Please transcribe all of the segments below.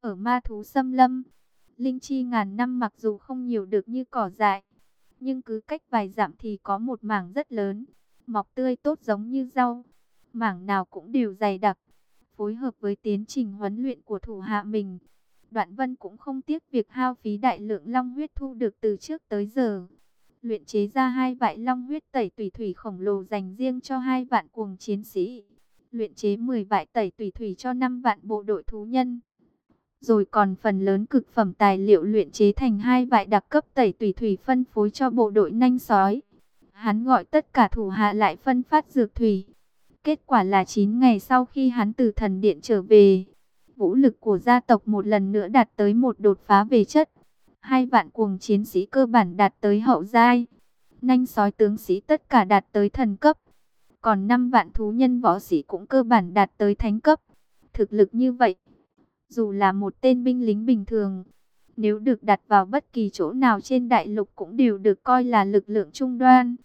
Ở ma thú xâm lâm, linh chi ngàn năm mặc dù không nhiều được như cỏ dại, nhưng cứ cách vài dặm thì có một mảng rất lớn, mọc tươi tốt giống như rau. Mảng nào cũng đều dày đặc, phối hợp với tiến trình huấn luyện của thủ hạ mình. Đoạn Vân cũng không tiếc việc hao phí đại lượng long huyết thu được từ trước tới giờ. Luyện chế ra hai vại long huyết tẩy tùy thủy khổng lồ dành riêng cho hai vạn cuồng chiến sĩ. Luyện chế 10 vại tẩy tùy thủy cho 5 vạn bộ đội thú nhân. Rồi còn phần lớn cực phẩm tài liệu luyện chế thành hai vại đặc cấp tẩy tùy thủy phân phối cho bộ đội nanh sói. Hắn gọi tất cả thủ hạ lại phân phát dược thủy. Kết quả là 9 ngày sau khi hắn từ thần điện trở về, vũ lực của gia tộc một lần nữa đạt tới một đột phá về chất. Hai vạn cuồng chiến sĩ cơ bản đạt tới hậu giai. Nanh sói tướng sĩ tất cả đạt tới thần cấp. Còn 5 vạn thú nhân võ sĩ cũng cơ bản đạt tới thánh cấp. Thực lực như vậy, dù là một tên binh lính bình thường, nếu được đặt vào bất kỳ chỗ nào trên đại lục cũng đều được coi là lực lượng trung đoan.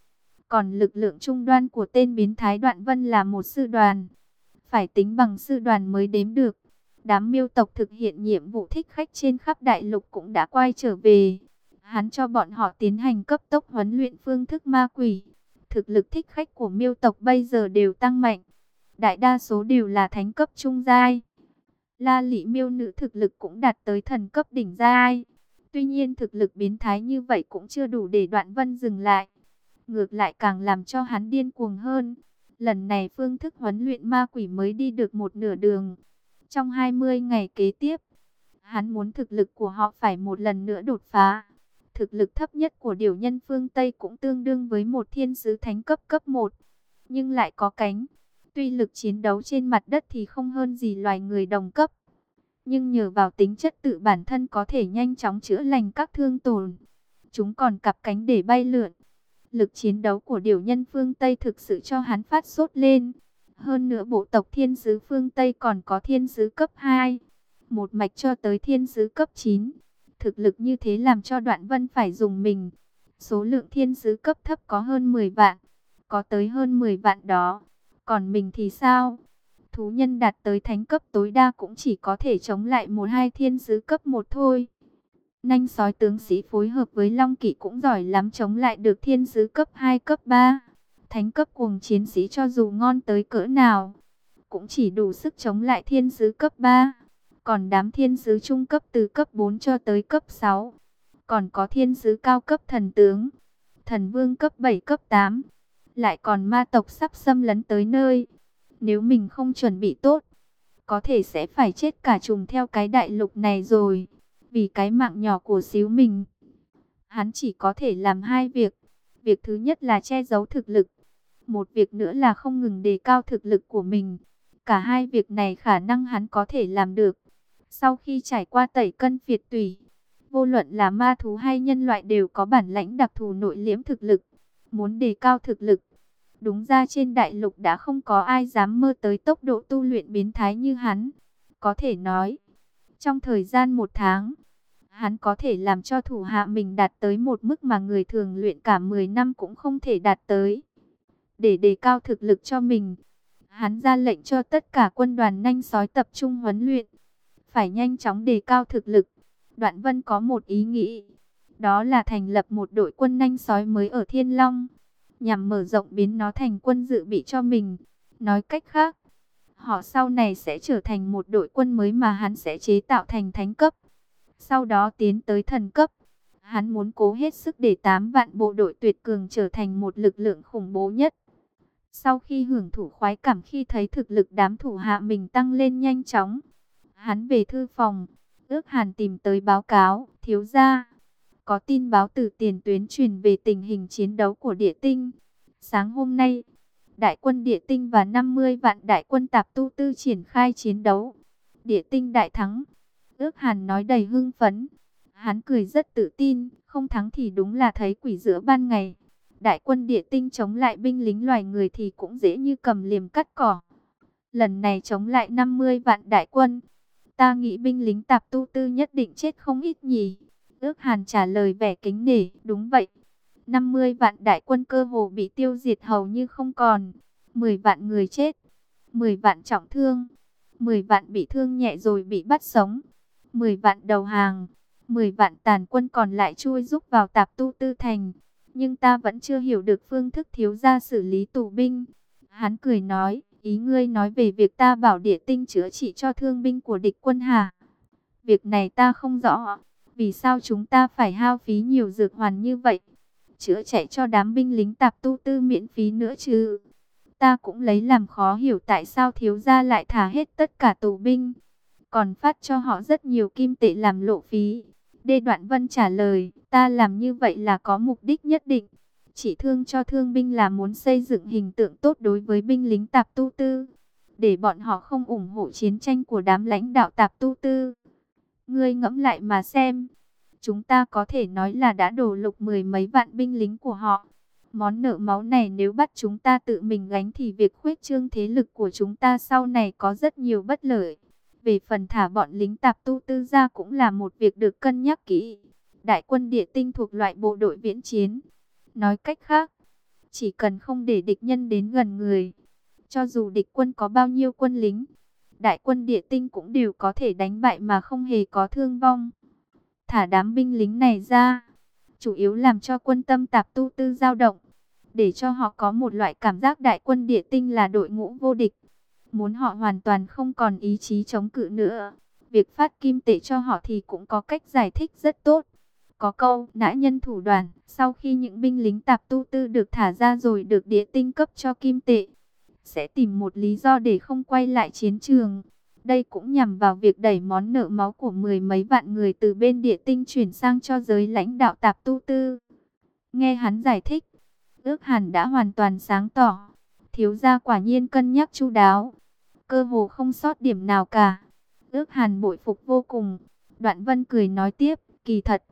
Còn lực lượng trung đoan của tên biến thái đoạn vân là một sư đoàn. Phải tính bằng sư đoàn mới đếm được. Đám miêu tộc thực hiện nhiệm vụ thích khách trên khắp đại lục cũng đã quay trở về. Hắn cho bọn họ tiến hành cấp tốc huấn luyện phương thức ma quỷ. Thực lực thích khách của miêu tộc bây giờ đều tăng mạnh. Đại đa số đều là thánh cấp trung giai. La lị miêu nữ thực lực cũng đạt tới thần cấp đỉnh giai. Tuy nhiên thực lực biến thái như vậy cũng chưa đủ để đoạn vân dừng lại. Ngược lại càng làm cho hắn điên cuồng hơn. Lần này phương thức huấn luyện ma quỷ mới đi được một nửa đường. Trong 20 ngày kế tiếp, hắn muốn thực lực của họ phải một lần nữa đột phá. Thực lực thấp nhất của điều nhân phương Tây cũng tương đương với một thiên sứ thánh cấp cấp 1, nhưng lại có cánh. Tuy lực chiến đấu trên mặt đất thì không hơn gì loài người đồng cấp, nhưng nhờ vào tính chất tự bản thân có thể nhanh chóng chữa lành các thương tổn. Chúng còn cặp cánh để bay lượn. Lực chiến đấu của điều nhân phương Tây thực sự cho hắn phát sốt lên. Hơn nữa bộ tộc thiên sứ phương Tây còn có thiên sứ cấp 2. Một mạch cho tới thiên sứ cấp 9. Thực lực như thế làm cho đoạn vân phải dùng mình. Số lượng thiên sứ cấp thấp có hơn 10 vạn. Có tới hơn 10 vạn đó. Còn mình thì sao? Thú nhân đạt tới thánh cấp tối đa cũng chỉ có thể chống lại một hai thiên sứ cấp một thôi. Nanh sói tướng sĩ phối hợp với Long Kỵ cũng giỏi lắm chống lại được thiên sứ cấp 2 cấp 3. Thánh cấp cuồng chiến sĩ cho dù ngon tới cỡ nào, cũng chỉ đủ sức chống lại thiên sứ cấp 3. Còn đám thiên sứ trung cấp từ cấp 4 cho tới cấp 6. Còn có thiên sứ cao cấp thần tướng, thần vương cấp 7 cấp 8. Lại còn ma tộc sắp xâm lấn tới nơi. Nếu mình không chuẩn bị tốt, có thể sẽ phải chết cả trùng theo cái đại lục này rồi vì cái mạng nhỏ của xíu mình. Hắn chỉ có thể làm hai việc. Việc thứ nhất là che giấu thực lực. Một việc nữa là không ngừng đề cao thực lực của mình. Cả hai việc này khả năng hắn có thể làm được. Sau khi trải qua tẩy cân phiệt tùy, vô luận là ma thú hay nhân loại đều có bản lãnh đặc thù nội liễm thực lực. Muốn đề cao thực lực. Đúng ra trên đại lục đã không có ai dám mơ tới tốc độ tu luyện biến thái như hắn. Có thể nói, trong thời gian một tháng, hắn có thể làm cho thủ hạ mình đạt tới một mức mà người thường luyện cả 10 năm cũng không thể đạt tới. Để đề cao thực lực cho mình, hắn ra lệnh cho tất cả quân đoàn nhanh sói tập trung huấn luyện, phải nhanh chóng đề cao thực lực. Đoạn Vân có một ý nghĩ, đó là thành lập một đội quân nhanh sói mới ở Thiên Long, nhằm mở rộng biến nó thành quân dự bị cho mình. Nói cách khác, họ sau này sẽ trở thành một đội quân mới mà hắn sẽ chế tạo thành thánh cấp sau đó tiến tới thần cấp. Hắn muốn cố hết sức để 8 vạn bộ đội tuyệt cường trở thành một lực lượng khủng bố nhất. Sau khi hưởng thụ khoái cảm khi thấy thực lực đám thủ hạ mình tăng lên nhanh chóng, hắn về thư phòng, ước hàn tìm tới báo cáo, thiếu gia. Có tin báo từ tiền tuyến truyền về tình hình chiến đấu của địa tinh. Sáng hôm nay, đại quân địa tinh và 50 vạn đại quân tạp tu tư triển khai chiến đấu. Địa tinh đại thắng, Ước hàn nói đầy hưng phấn. Hắn cười rất tự tin, không thắng thì đúng là thấy quỷ giữa ban ngày. Đại quân địa tinh chống lại binh lính loài người thì cũng dễ như cầm liềm cắt cỏ. Lần này chống lại 50 vạn đại quân. Ta nghĩ binh lính tạp tu tư nhất định chết không ít nhỉ. Ước hàn trả lời vẻ kính nể, đúng vậy. 50 vạn đại quân cơ hồ bị tiêu diệt hầu như không còn. 10 vạn người chết, 10 vạn trọng thương, 10 vạn bị thương nhẹ rồi bị bắt sống. 10 vạn đầu hàng, 10 vạn tàn quân còn lại chui rúc vào tạp tu tư thành. Nhưng ta vẫn chưa hiểu được phương thức thiếu gia xử lý tù binh. Hắn cười nói, ý ngươi nói về việc ta bảo địa tinh chữa trị cho thương binh của địch quân hả? Việc này ta không rõ, vì sao chúng ta phải hao phí nhiều dược hoàn như vậy? Chữa chạy cho đám binh lính tạp tu tư miễn phí nữa chứ? Ta cũng lấy làm khó hiểu tại sao thiếu gia lại thả hết tất cả tù binh, còn phát cho họ rất nhiều kim tệ làm lộ phí. Đê Đoạn Vân trả lời, ta làm như vậy là có mục đích nhất định. Chỉ thương cho thương binh là muốn xây dựng hình tượng tốt đối với binh lính tạp tu tư, để bọn họ không ủng hộ chiến tranh của đám lãnh đạo tạp tu tư. Ngươi ngẫm lại mà xem, chúng ta có thể nói là đã đổ lục mười mấy vạn binh lính của họ. Món nợ máu này nếu bắt chúng ta tự mình gánh thì việc khuếch trương thế lực của chúng ta sau này có rất nhiều bất lợi. Về phần thả bọn lính tạp tu tư ra cũng là một việc được cân nhắc kỹ. Đại quân địa tinh thuộc loại bộ đội viễn chiến. Nói cách khác, chỉ cần không để địch nhân đến gần người. Cho dù địch quân có bao nhiêu quân lính, đại quân địa tinh cũng đều có thể đánh bại mà không hề có thương vong. Thả đám binh lính này ra, chủ yếu làm cho quân tâm tạp tu tư dao động, để cho họ có một loại cảm giác đại quân địa tinh là đội ngũ vô địch muốn họ hoàn toàn không còn ý chí chống cự nữa. Việc phát kim tệ cho họ thì cũng có cách giải thích rất tốt. Có câu, nã nhân thủ đoàn, sau khi những binh lính tạp tu tư được thả ra rồi được địa tinh cấp cho kim tệ, sẽ tìm một lý do để không quay lại chiến trường. Đây cũng nhằm vào việc đẩy món nợ máu của mười mấy vạn người từ bên địa tinh chuyển sang cho giới lãnh đạo tạp tu tư. Nghe hắn giải thích, ước hẳn đã hoàn toàn sáng tỏ. Thiếu gia quả nhiên cân nhắc chu đáo cơ hồ không sót điểm nào cả. Ước hàn bội phục vô cùng. Đoạn vân cười nói tiếp, kỳ thật,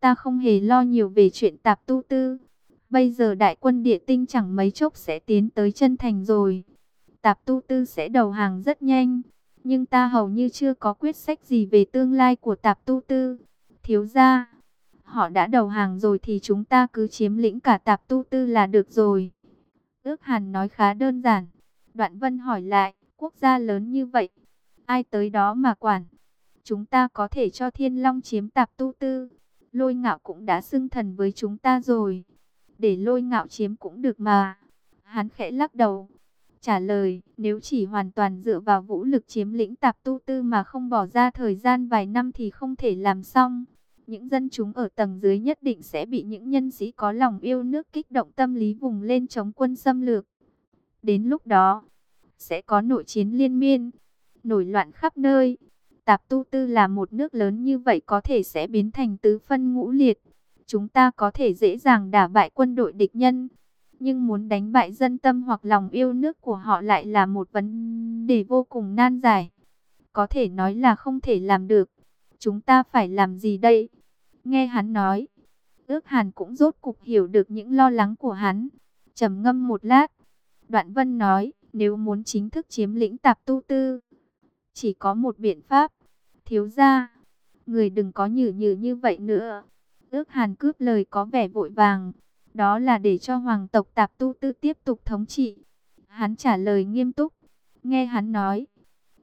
ta không hề lo nhiều về chuyện tạp tu tư. Bây giờ đại quân địa tinh chẳng mấy chốc sẽ tiến tới chân thành rồi. Tạp tu tư sẽ đầu hàng rất nhanh. Nhưng ta hầu như chưa có quyết sách gì về tương lai của tạp tu tư. Thiếu ra, họ đã đầu hàng rồi thì chúng ta cứ chiếm lĩnh cả tạp tu tư là được rồi. Ước hàn nói khá đơn giản. Đoạn vân hỏi lại, quốc gia lớn như vậy, ai tới đó mà quản. Chúng ta có thể cho thiên long chiếm tạp tu tư. Lôi ngạo cũng đã xưng thần với chúng ta rồi. Để lôi ngạo chiếm cũng được mà. Hắn khẽ lắc đầu. Trả lời, nếu chỉ hoàn toàn dựa vào vũ lực chiếm lĩnh tạp tu tư mà không bỏ ra thời gian vài năm thì không thể làm xong. Những dân chúng ở tầng dưới nhất định sẽ bị những nhân sĩ có lòng yêu nước kích động tâm lý vùng lên chống quân xâm lược. Đến lúc đó, sẽ có nội chiến liên miên, nổi loạn khắp nơi. Tạp Tu Tư là một nước lớn như vậy có thể sẽ biến thành tứ phân ngũ liệt. Chúng ta có thể dễ dàng đả bại quân đội địch nhân, nhưng muốn đánh bại dân tâm hoặc lòng yêu nước của họ lại là một vấn đề vô cùng nan giải. Có thể nói là không thể làm được. Chúng ta phải làm gì đây? Nghe hắn nói, ước hàn cũng rốt cục hiểu được những lo lắng của hắn. trầm ngâm một lát, đoạn vân nói, nếu muốn chính thức chiếm lĩnh tạp tu tư, chỉ có một biện pháp. Thiếu ra, người đừng có nhử nhử như vậy nữa. Ước hàn cướp lời có vẻ vội vàng. Đó là để cho hoàng tộc tạp tu tư tiếp tục thống trị. Hắn trả lời nghiêm túc. Nghe hắn nói,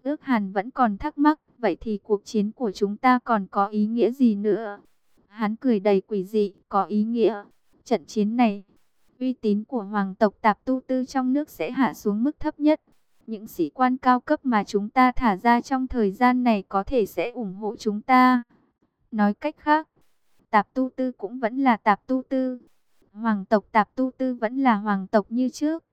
ước hàn vẫn còn thắc mắc. Vậy thì cuộc chiến của chúng ta còn có ý nghĩa gì nữa? Hắn cười đầy quỷ dị, có ý nghĩa. Trận chiến này, uy tín của hoàng tộc tạp tu tư trong nước sẽ hạ xuống mức thấp nhất. Những sĩ quan cao cấp mà chúng ta thả ra trong thời gian này có thể sẽ ủng hộ chúng ta. Nói cách khác, tạp tu tư cũng vẫn là tạp tu tư. Hoàng tộc tạp tu tư vẫn là hoàng tộc như trước.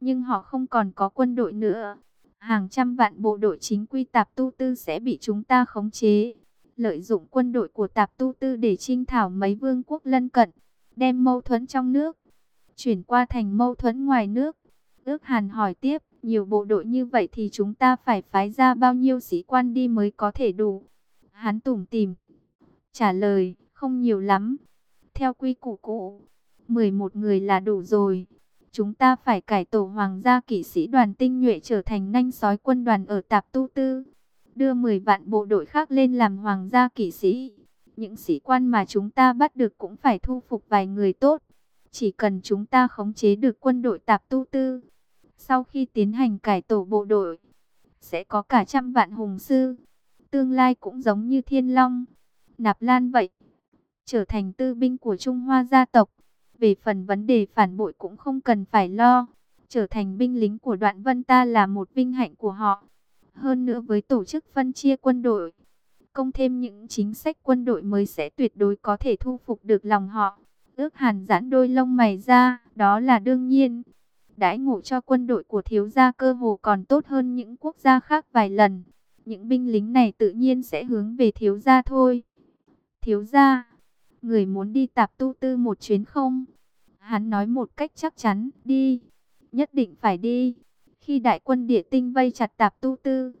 Nhưng họ không còn có quân đội nữa. Hàng trăm vạn bộ đội chính quy tạp tu tư sẽ bị chúng ta khống chế. Lợi dụng quân đội của tạp tu tư để trinh thảo mấy vương quốc lân cận. Đem mâu thuẫn trong nước chuyển qua thành mâu thuẫn ngoài nước. Ước Hàn hỏi tiếp, nhiều bộ đội như vậy thì chúng ta phải phái ra bao nhiêu sĩ quan đi mới có thể đủ? Hắn tủm tìm, trả lời, không nhiều lắm. Theo quy củ cũ, 11 người là đủ rồi. Chúng ta phải cải tổ hoàng gia kỵ sĩ đoàn tinh nhuệ trở thành nanh sói quân đoàn ở Tạp Tu Tư. Đưa 10 vạn bộ đội khác lên làm hoàng gia kỵ sĩ. Những sĩ quan mà chúng ta bắt được cũng phải thu phục vài người tốt. Chỉ cần chúng ta khống chế được quân đội tạp tu tư, sau khi tiến hành cải tổ bộ đội, sẽ có cả trăm vạn hùng sư. tương lai cũng giống như thiên long, nạp lan vậy, trở thành tư binh của Trung Hoa gia tộc. Về phần vấn đề phản bội cũng không cần phải lo, trở thành binh lính của đoạn vân ta là một vinh hạnh của họ. Hơn nữa với tổ chức phân chia quân đội, công thêm những chính sách quân đội mới sẽ tuyệt đối có thể thu phục được lòng họ. Ước hàn giãn đôi lông mày ra, đó là đương nhiên. Đãi ngộ cho quân đội của thiếu gia cơ hồ còn tốt hơn những quốc gia khác vài lần. Những binh lính này tự nhiên sẽ hướng về thiếu gia thôi. Thiếu gia, người muốn đi tạp tu tư một chuyến không? Hắn nói một cách chắc chắn, đi, nhất định phải đi. Khi đại quân địa tinh vây chặt tạp tu tư,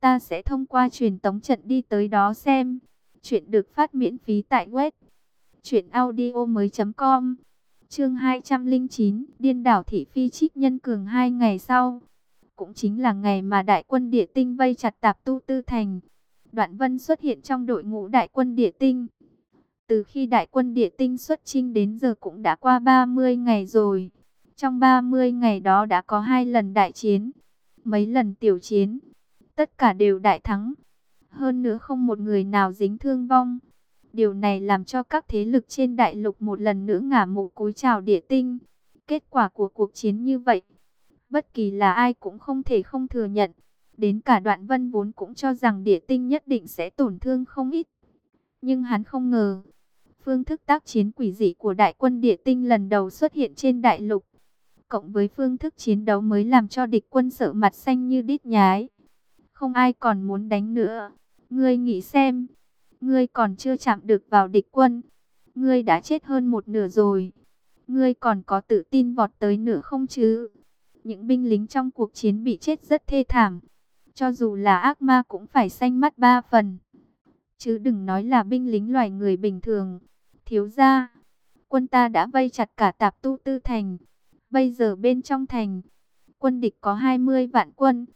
ta sẽ thông qua truyền tống trận đi tới đó xem. Chuyện được phát miễn phí tại web mới.com Chương 209, Điên đảo thị phi trích nhân cường hai ngày sau, cũng chính là ngày mà đại quân địa tinh vây chặt Tạp Tu Tư thành. Đoạn Vân xuất hiện trong đội ngũ đại quân địa tinh. Từ khi đại quân địa tinh xuất chinh đến giờ cũng đã qua 30 ngày rồi. Trong 30 ngày đó đã có hai lần đại chiến, mấy lần tiểu chiến, tất cả đều đại thắng. Hơn nữa không một người nào dính thương vong. Điều này làm cho các thế lực trên đại lục một lần nữa ngả mộ cúi chào địa tinh. Kết quả của cuộc chiến như vậy, bất kỳ là ai cũng không thể không thừa nhận. Đến cả đoạn vân vốn cũng cho rằng địa tinh nhất định sẽ tổn thương không ít. Nhưng hắn không ngờ, phương thức tác chiến quỷ dị của đại quân địa tinh lần đầu xuất hiện trên đại lục. Cộng với phương thức chiến đấu mới làm cho địch quân sợ mặt xanh như đít nhái. Không ai còn muốn đánh nữa. Ngươi nghĩ xem, ngươi còn chưa chạm được vào địch quân. Ngươi đã chết hơn một nửa rồi. Ngươi còn có tự tin vọt tới nửa không chứ? Những binh lính trong cuộc chiến bị chết rất thê thảm. Cho dù là ác ma cũng phải xanh mắt ba phần. Chứ đừng nói là binh lính loài người bình thường. Thiếu ra, quân ta đã vây chặt cả tạp tu tư thành. Bây giờ bên trong thành, quân địch có 20 vạn quân.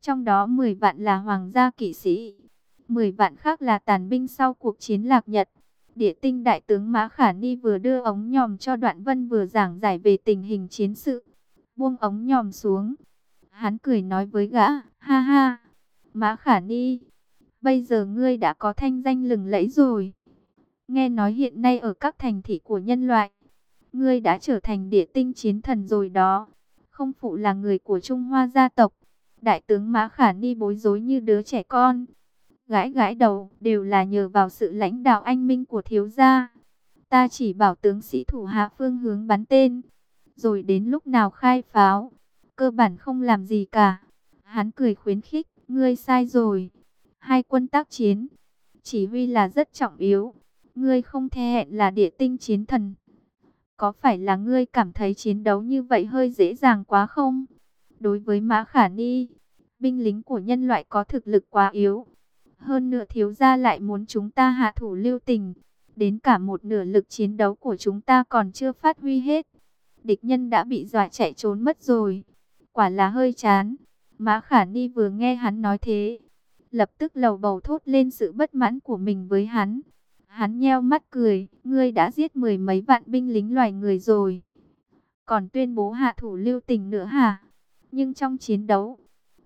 Trong đó 10 vạn là hoàng gia kỵ sĩ. 10 vạn khác là tàn binh sau cuộc chiến lạc nhật. Địa tinh đại tướng Mã Khả Ni vừa đưa ống nhòm cho Đoạn Vân vừa giảng giải về tình hình chiến sự. Buông ống nhòm xuống. Hắn cười nói với gã, ha ha, Mã Khả Ni, bây giờ ngươi đã có thanh danh lừng lẫy rồi. Nghe nói hiện nay ở các thành thị của nhân loại, ngươi đã trở thành địa tinh chiến thần rồi đó. Không phụ là người của Trung Hoa gia tộc. Đại tướng Mã Khả Ni bối rối như đứa trẻ con gãi gãi đầu, đều là nhờ vào sự lãnh đạo anh minh của thiếu gia. Ta chỉ bảo tướng sĩ thủ hạ phương hướng bắn tên, rồi đến lúc nào khai pháo, cơ bản không làm gì cả. Hắn cười khuyến khích, ngươi sai rồi. Hai quân tác chiến, chỉ huy là rất trọng yếu. Ngươi không thể hẹn là địa tinh chiến thần. Có phải là ngươi cảm thấy chiến đấu như vậy hơi dễ dàng quá không? Đối với Mã Khả Ni, binh lính của nhân loại có thực lực quá yếu hơn nửa thiếu gia lại muốn chúng ta hạ thủ lưu tình. Đến cả một nửa lực chiến đấu của chúng ta còn chưa phát huy hết. Địch nhân đã bị dọa chạy trốn mất rồi. Quả là hơi chán. Mã Khả Ni vừa nghe hắn nói thế. Lập tức lầu bầu thốt lên sự bất mãn của mình với hắn. Hắn nheo mắt cười. Ngươi đã giết mười mấy vạn binh lính loài người rồi. Còn tuyên bố hạ thủ lưu tình nữa hả? Nhưng trong chiến đấu,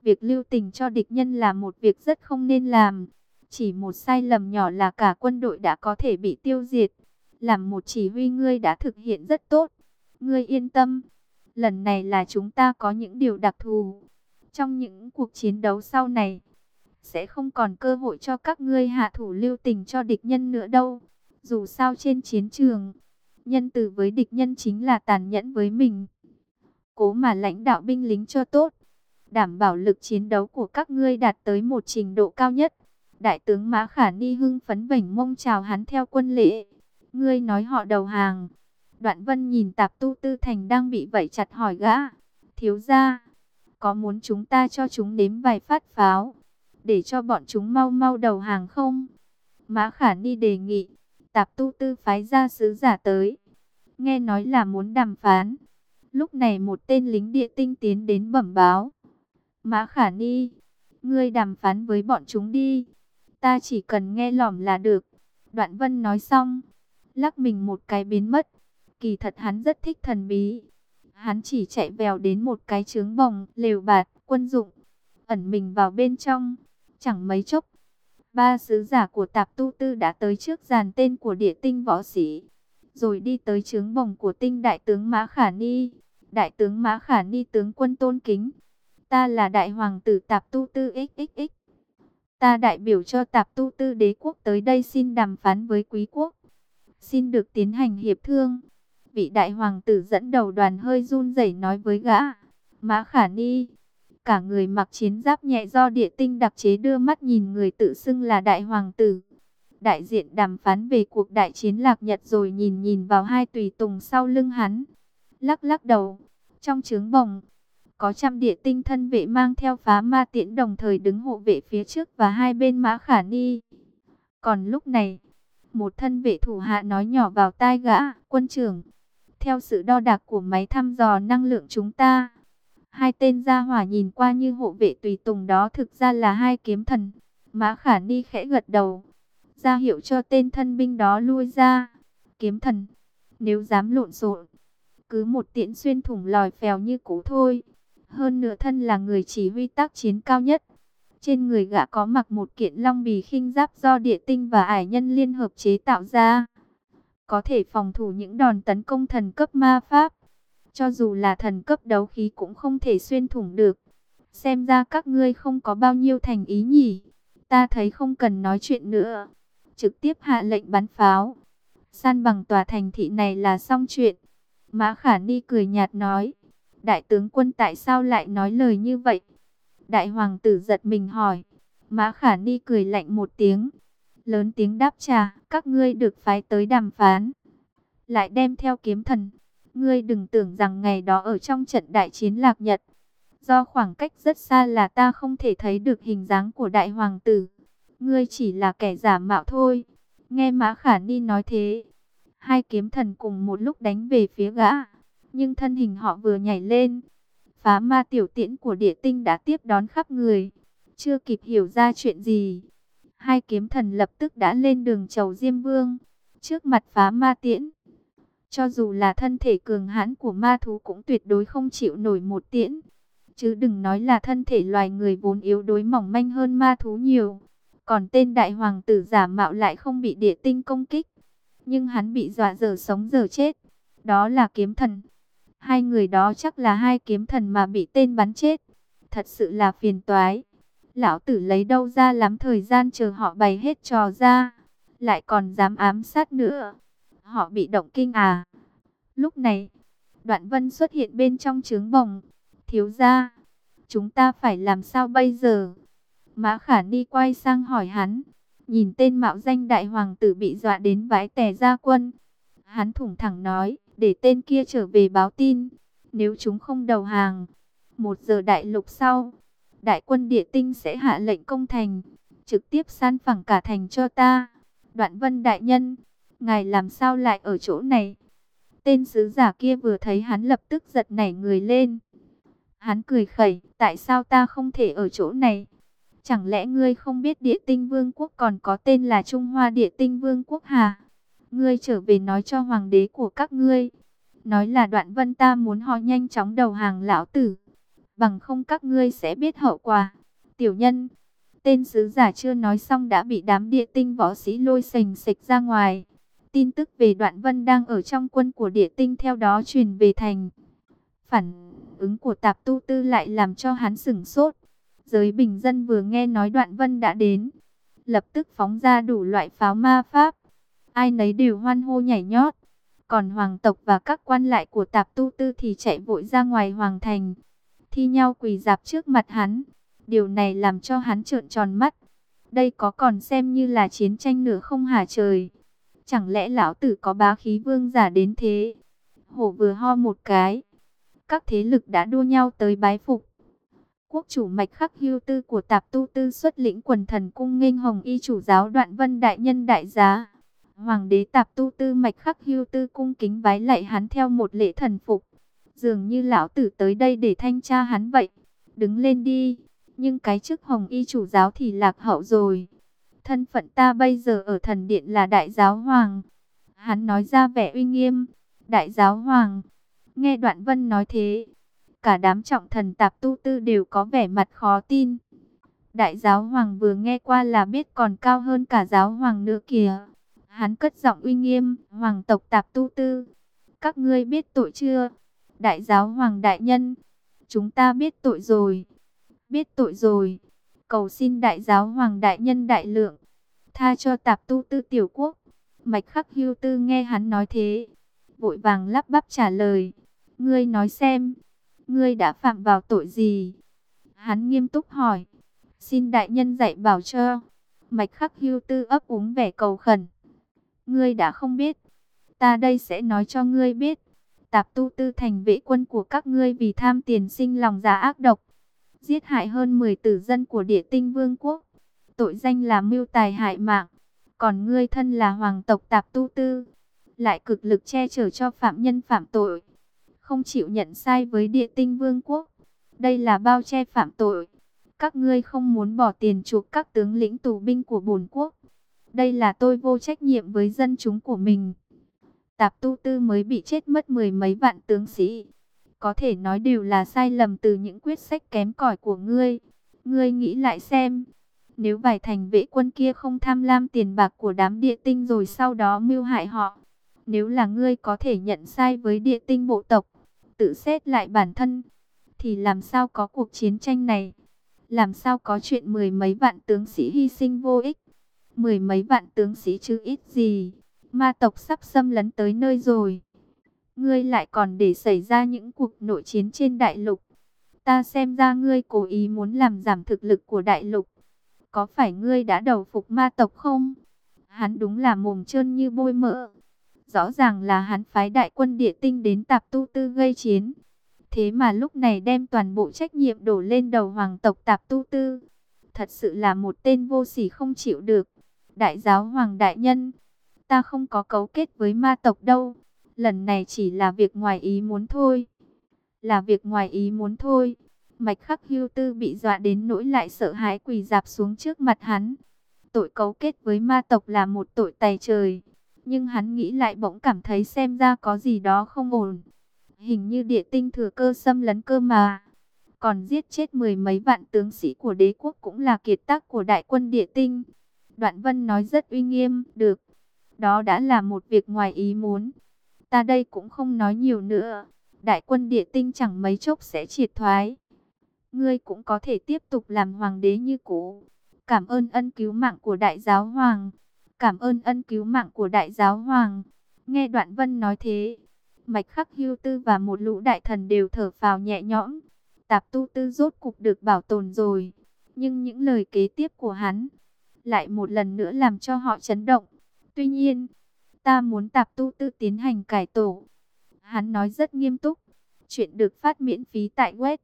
Việc lưu tình cho địch nhân là một việc rất không nên làm. Chỉ một sai lầm nhỏ là cả quân đội đã có thể bị tiêu diệt. Làm một chỉ huy ngươi đã thực hiện rất tốt. Ngươi yên tâm. Lần này là chúng ta có những điều đặc thù. Trong những cuộc chiến đấu sau này, sẽ không còn cơ hội cho các ngươi hạ thủ lưu tình cho địch nhân nữa đâu. Dù sao trên chiến trường, nhân từ với địch nhân chính là tàn nhẫn với mình. Cố mà lãnh đạo binh lính cho tốt đảm bảo lực chiến đấu của các ngươi đạt tới một trình độ cao nhất. Đại tướng Mã Khả Ni hưng phấn vảnh mông chào hắn theo quân lễ. Ngươi nói họ đầu hàng. Đoạn vân nhìn tạp tu tư thành đang bị vẩy chặt hỏi gã. Thiếu ra, có muốn chúng ta cho chúng nếm vài phát pháo, để cho bọn chúng mau mau đầu hàng không? Mã Khả Ni đề nghị, tạp tu tư phái ra sứ giả tới. Nghe nói là muốn đàm phán. Lúc này một tên lính địa tinh tiến đến bẩm báo. Mã Khả Ni, ngươi đàm phán với bọn chúng đi. Ta chỉ cần nghe lỏm là được. Đoạn Vân nói xong, lắc mình một cái biến mất. Kỳ thật hắn rất thích thần bí. Hắn chỉ chạy vèo đến một cái trướng bồng, lều bạt, quân dụng, ẩn mình vào bên trong. Chẳng mấy chốc, Ba sứ giả của tạp tu tư đã tới trước dàn tên của địa tinh võ sĩ. Rồi đi tới trướng bồng của tinh đại tướng Mã Khả Ni. Đại tướng Mã Khả Ni tướng quân tôn kính. Ta là đại hoàng tử tạp tu tư XXX. Ta đại biểu cho tạp tu tư đế quốc tới đây xin đàm phán với quý quốc. Xin được tiến hành hiệp thương. Vị đại hoàng tử dẫn đầu đoàn hơi run rẩy nói với gã. Mã Khả Ni Cả người mặc chiến giáp nhẹ do địa tinh đặc chế đưa mắt nhìn người tự xưng là đại hoàng tử. Đại diện đàm phán về cuộc đại chiến lạc Nhật rồi nhìn nhìn vào hai tùy tùng sau lưng hắn. Lắc lắc đầu, trong trướng bồng, có trăm địa tinh thân vệ mang theo phá ma tiễn đồng thời đứng hộ vệ phía trước và hai bên mã khả ni. Còn lúc này, một thân vệ thủ hạ nói nhỏ vào tai gã, quân trưởng. Theo sự đo đạc của máy thăm dò năng lượng chúng ta, Hai tên gia hỏa nhìn qua như hộ vệ tùy tùng đó thực ra là hai kiếm thần. Mã Khả Ni khẽ gật đầu, ra hiệu cho tên thân binh đó lui ra. Kiếm thần, nếu dám lộn xộn, cứ một tiễn xuyên thủng lòi phèo như cũ thôi. Hơn nửa thân là người chỉ huy tác chiến cao nhất. Trên người gã có mặc một kiện long bì khinh giáp do địa tinh và ải nhân liên hợp chế tạo ra. Có thể phòng thủ những đòn tấn công thần cấp ma pháp. Cho dù là thần cấp đấu khí cũng không thể xuyên thủng được. Xem ra các ngươi không có bao nhiêu thành ý nhỉ. Ta thấy không cần nói chuyện nữa. Trực tiếp hạ lệnh bắn pháo. San bằng tòa thành thị này là xong chuyện. Mã Khả Ni cười nhạt nói. Đại tướng quân tại sao lại nói lời như vậy? Đại hoàng tử giật mình hỏi. Mã Khả Ni cười lạnh một tiếng. Lớn tiếng đáp trả, các ngươi được phái tới đàm phán. Lại đem theo kiếm thần. Ngươi đừng tưởng rằng ngày đó ở trong trận đại chiến lạc nhật, do khoảng cách rất xa là ta không thể thấy được hình dáng của đại hoàng tử. Ngươi chỉ là kẻ giả mạo thôi. Nghe Mã Khả Ni nói thế, hai kiếm thần cùng một lúc đánh về phía gã, nhưng thân hình họ vừa nhảy lên, phá ma tiểu tiễn của địa tinh đã tiếp đón khắp người, chưa kịp hiểu ra chuyện gì. Hai kiếm thần lập tức đã lên đường chầu Diêm Vương, trước mặt phá ma tiễn. Cho dù là thân thể cường hãn của ma thú cũng tuyệt đối không chịu nổi một tiễn. Chứ đừng nói là thân thể loài người vốn yếu đối mỏng manh hơn ma thú nhiều. Còn tên đại hoàng tử giả mạo lại không bị địa tinh công kích. Nhưng hắn bị dọa giờ sống giờ chết. Đó là kiếm thần. Hai người đó chắc là hai kiếm thần mà bị tên bắn chết. Thật sự là phiền toái. Lão tử lấy đâu ra lắm thời gian chờ họ bày hết trò ra. Lại còn dám ám sát nữa họ bị động kinh à. Lúc này, đoạn vân xuất hiện bên trong trướng bồng. Thiếu ra, chúng ta phải làm sao bây giờ? Mã khả ni quay sang hỏi hắn. Nhìn tên mạo danh đại hoàng tử bị dọa đến vãi tè ra quân. Hắn thủng thẳng nói, để tên kia trở về báo tin. Nếu chúng không đầu hàng, một giờ đại lục sau, đại quân địa tinh sẽ hạ lệnh công thành, trực tiếp san phẳng cả thành cho ta. Đoạn vân đại nhân, ngài làm sao lại ở chỗ này? Tên sứ giả kia vừa thấy hắn lập tức giật nảy người lên. Hắn cười khẩy, tại sao ta không thể ở chỗ này? Chẳng lẽ ngươi không biết địa tinh vương quốc còn có tên là Trung Hoa địa tinh vương quốc hà? Ngươi trở về nói cho hoàng đế của các ngươi. Nói là đoạn vân ta muốn họ nhanh chóng đầu hàng lão tử. Bằng không các ngươi sẽ biết hậu quả. Tiểu nhân, tên sứ giả chưa nói xong đã bị đám địa tinh võ sĩ lôi sành sạch ra ngoài. Tin tức về Đoạn Vân đang ở trong quân của địa tinh theo đó truyền về thành. Phản ứng của tạp tu tư lại làm cho hắn sửng sốt. Giới bình dân vừa nghe nói Đoạn Vân đã đến. Lập tức phóng ra đủ loại pháo ma pháp. Ai nấy đều hoan hô nhảy nhót. Còn hoàng tộc và các quan lại của tạp tu tư thì chạy vội ra ngoài hoàng thành. Thi nhau quỳ dạp trước mặt hắn. Điều này làm cho hắn trợn tròn mắt. Đây có còn xem như là chiến tranh nửa không hả trời. Chẳng lẽ lão tử có bá khí vương giả đến thế? Hổ vừa ho một cái. Các thế lực đã đua nhau tới bái phục. Quốc chủ mạch khắc hưu tư của tạp tu tư xuất lĩnh quần thần cung nghênh hồng y chủ giáo đoạn vân đại nhân đại giá. Hoàng đế tạp tu tư mạch khắc hưu tư cung kính bái lạy hắn theo một lễ thần phục. Dường như lão tử tới đây để thanh tra hắn vậy. Đứng lên đi. Nhưng cái chức hồng y chủ giáo thì lạc hậu rồi. Thân phận ta bây giờ ở thần điện là đại giáo hoàng. Hắn nói ra vẻ uy nghiêm. Đại giáo hoàng. Nghe đoạn vân nói thế. Cả đám trọng thần tạp tu tư đều có vẻ mặt khó tin. Đại giáo hoàng vừa nghe qua là biết còn cao hơn cả giáo hoàng nữa kìa. Hắn cất giọng uy nghiêm, hoàng tộc tạp tu tư. Các ngươi biết tội chưa? Đại giáo hoàng đại nhân, chúng ta biết tội rồi. Biết tội rồi. Cầu xin đại giáo hoàng đại nhân đại lượng. Tha cho tạp tu tư tiểu quốc. Mạch khắc hưu tư nghe hắn nói thế. Vội vàng lắp bắp trả lời. Ngươi nói xem. Ngươi đã phạm vào tội gì? Hắn nghiêm túc hỏi. Xin đại nhân dạy bảo cho. Mạch khắc hưu tư ấp úng vẻ cầu khẩn. Ngươi đã không biết. Ta đây sẽ nói cho ngươi biết. Tạp tu tư thành vệ quân của các ngươi vì tham tiền sinh lòng giả ác độc. Giết hại hơn 10 tử dân của địa tinh vương quốc. Tội danh là mưu tài hại mạng. Còn ngươi thân là hoàng tộc tạp tu tư. Lại cực lực che chở cho phạm nhân phạm tội. Không chịu nhận sai với địa tinh vương quốc. Đây là bao che phạm tội. Các ngươi không muốn bỏ tiền chuộc các tướng lĩnh tù binh của bổn quốc. Đây là tôi vô trách nhiệm với dân chúng của mình. Tạp tu tư mới bị chết mất mười mấy vạn tướng sĩ. Có thể nói đều là sai lầm từ những quyết sách kém cỏi của ngươi. Ngươi nghĩ lại xem. Nếu vài thành vệ quân kia không tham lam tiền bạc của đám địa tinh rồi sau đó mưu hại họ. Nếu là ngươi có thể nhận sai với địa tinh bộ tộc. Tự xét lại bản thân. Thì làm sao có cuộc chiến tranh này? Làm sao có chuyện mười mấy vạn tướng sĩ hy sinh vô ích? Mười mấy vạn tướng sĩ chứ ít gì. Ma tộc sắp xâm lấn tới nơi rồi. Ngươi lại còn để xảy ra những cuộc nội chiến trên đại lục. Ta xem ra ngươi cố ý muốn làm giảm thực lực của đại lục. Có phải ngươi đã đầu phục ma tộc không? Hắn đúng là mồm trơn như bôi mỡ. Rõ ràng là hắn phái đại quân địa tinh đến tạp tu tư gây chiến. Thế mà lúc này đem toàn bộ trách nhiệm đổ lên đầu hoàng tộc tạp tu tư. Thật sự là một tên vô sỉ không chịu được. Đại giáo hoàng đại nhân, ta không có cấu kết với ma tộc đâu. Lần này chỉ là việc ngoài ý muốn thôi. Là việc ngoài ý muốn thôi. Mạch khắc hưu tư bị dọa đến nỗi lại sợ hãi quỳ dạp xuống trước mặt hắn. Tội cấu kết với ma tộc là một tội tày trời. Nhưng hắn nghĩ lại bỗng cảm thấy xem ra có gì đó không ổn. Hình như địa tinh thừa cơ xâm lấn cơ mà. Còn giết chết mười mấy vạn tướng sĩ của đế quốc cũng là kiệt tác của đại quân địa tinh. Đoạn vân nói rất uy nghiêm, được. Đó đã là một việc ngoài ý muốn. Ta đây cũng không nói nhiều nữa. Đại quân địa tinh chẳng mấy chốc sẽ triệt thoái. Ngươi cũng có thể tiếp tục làm hoàng đế như cũ. Cảm ơn ân cứu mạng của đại giáo hoàng. Cảm ơn ân cứu mạng của đại giáo hoàng. Nghe đoạn vân nói thế. Mạch khắc hưu tư và một lũ đại thần đều thở phào nhẹ nhõm. Tạp tu tư rốt cục được bảo tồn rồi. Nhưng những lời kế tiếp của hắn lại một lần nữa làm cho họ chấn động. Tuy nhiên, ta muốn tạp tu tư tiến hành cải tổ. Hắn nói rất nghiêm túc. Chuyện được phát miễn phí tại web.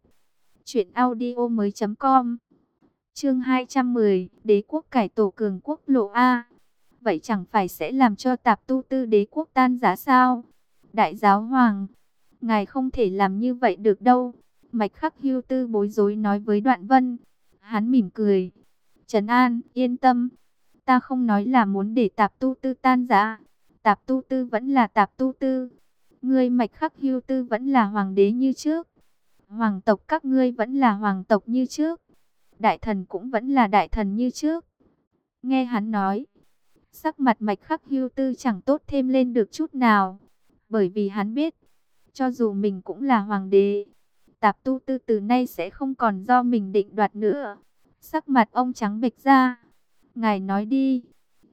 Chuyện audio mới com Chương 210 Đế quốc cải tổ cường quốc lộ A Vậy chẳng phải sẽ làm cho tạp tu tư đế quốc tan giá sao? Đại giáo hoàng Ngài không thể làm như vậy được đâu Mạch khắc hưu tư bối rối nói với đoạn vân Hắn mỉm cười Trấn An, yên tâm. Ta không nói là muốn để tạp tu tư tan ra. Tạp tu tư vẫn là tạp tu tư. Ngươi mạch khắc hưu tư vẫn là hoàng đế như trước. Hoàng tộc các ngươi vẫn là hoàng tộc như trước. Đại thần cũng vẫn là đại thần như trước. Nghe hắn nói. Sắc mặt mạch khắc hưu tư chẳng tốt thêm lên được chút nào. Bởi vì hắn biết. Cho dù mình cũng là hoàng đế. Tạp tu tư từ nay sẽ không còn do mình định đoạt nữa. Sắc mặt ông trắng bệch ra. Ngài nói đi,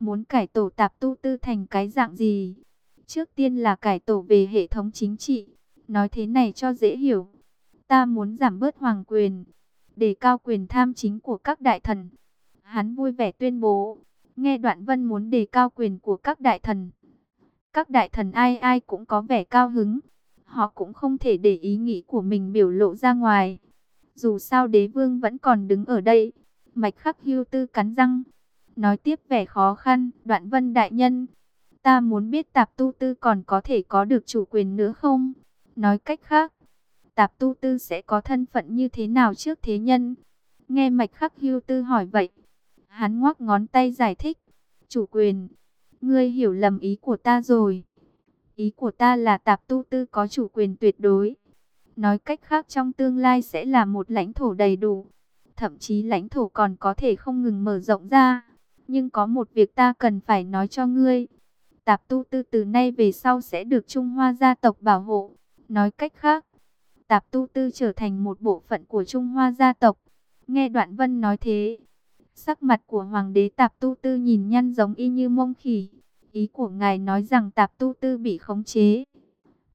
muốn cải tổ tạp tu tư thành cái dạng gì? Trước tiên là cải tổ về hệ thống chính trị. Nói thế này cho dễ hiểu. Ta muốn giảm bớt hoàng quyền, đề cao quyền tham chính của các đại thần. Hắn vui vẻ tuyên bố, nghe đoạn vân muốn đề cao quyền của các đại thần. Các đại thần ai ai cũng có vẻ cao hứng. Họ cũng không thể để ý nghĩ của mình biểu lộ ra ngoài. Dù sao đế vương vẫn còn đứng ở đây. Mạch khắc hưu tư cắn răng. Nói tiếp vẻ khó khăn. Đoạn vân đại nhân. Ta muốn biết tạp tu tư còn có thể có được chủ quyền nữa không? Nói cách khác. Tạp tu tư sẽ có thân phận như thế nào trước thế nhân? Nghe mạch khắc hưu tư hỏi vậy. Hắn ngoắc ngón tay giải thích. Chủ quyền. Ngươi hiểu lầm ý của ta rồi. Ý của ta là tạp tu tư có chủ quyền tuyệt đối. Nói cách khác trong tương lai sẽ là một lãnh thổ đầy đủ. thậm chí lãnh thổ còn có thể không ngừng mở rộng ra. Nhưng có một việc ta cần phải nói cho ngươi. Tạp tu tư từ nay về sau sẽ được Trung Hoa gia tộc bảo hộ. Nói cách khác, Tạp tu tư trở thành một bộ phận của Trung Hoa gia tộc. Nghe đoạn vân nói thế, sắc mặt của Hoàng đế Tạp tu tư nhìn nhăn giống y như mông khỉ. Ý của ngài nói rằng Tạp tu tư bị khống chế.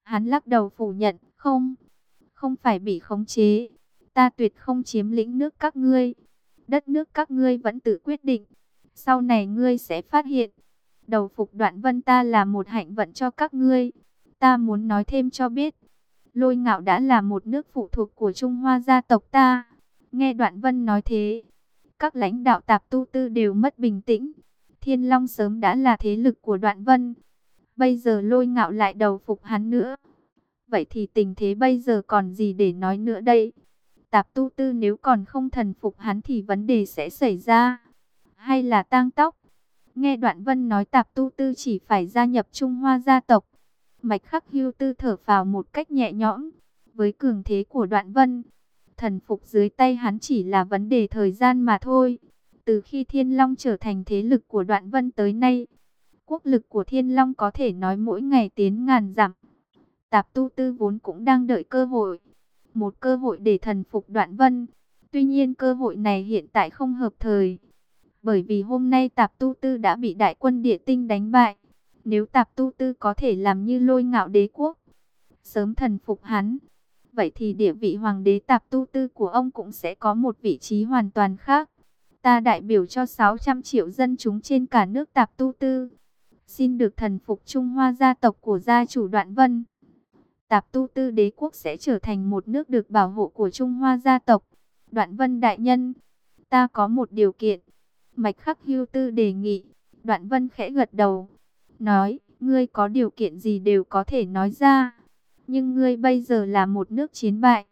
Hắn lắc đầu phủ nhận, không, không phải bị khống chế. Ta tuyệt không chiếm lĩnh nước các ngươi. Đất nước các ngươi vẫn tự quyết định. Sau này ngươi sẽ phát hiện, đầu phục đoạn vân ta là một hạnh vận cho các ngươi. Ta muốn nói thêm cho biết, lôi ngạo đã là một nước phụ thuộc của Trung Hoa gia tộc ta. Nghe đoạn vân nói thế, các lãnh đạo tạp tu tư đều mất bình tĩnh. Thiên Long sớm đã là thế lực của đoạn vân. Bây giờ lôi ngạo lại đầu phục hắn nữa. Vậy thì tình thế bây giờ còn gì để nói nữa đây? Tạp tu tư nếu còn không thần phục hắn thì vấn đề sẽ xảy ra. Hay là tang tóc? Nghe đoạn vân nói tạp tu tư chỉ phải gia nhập Trung Hoa gia tộc. Mạch khắc hưu tư thở vào một cách nhẹ nhõm. Với cường thế của đoạn vân, thần phục dưới tay hắn chỉ là vấn đề thời gian mà thôi. Từ khi Thiên Long trở thành thế lực của đoạn vân tới nay, quốc lực của Thiên Long có thể nói mỗi ngày tiến ngàn dặm. Tạp tu tư vốn cũng đang đợi cơ hội. Một cơ hội để thần phục đoạn vân. Tuy nhiên cơ hội này hiện tại không hợp thời. Bởi vì hôm nay tạp tu tư đã bị đại quân địa tinh đánh bại. Nếu tạp tu tư có thể làm như lôi ngạo đế quốc. Sớm thần phục hắn. Vậy thì địa vị hoàng đế tạp tu tư của ông cũng sẽ có một vị trí hoàn toàn khác. Ta đại biểu cho 600 triệu dân chúng trên cả nước tạp tu tư. Xin được thần phục Trung Hoa gia tộc của gia chủ Đoạn Vân. Tạp tu tư đế quốc sẽ trở thành một nước được bảo hộ của Trung Hoa gia tộc. Đoạn Vân đại nhân, ta có một điều kiện. Mạch khắc hưu tư đề nghị. Đoạn Vân khẽ gật đầu. Nói, ngươi có điều kiện gì đều có thể nói ra. Nhưng ngươi bây giờ là một nước chiến bại.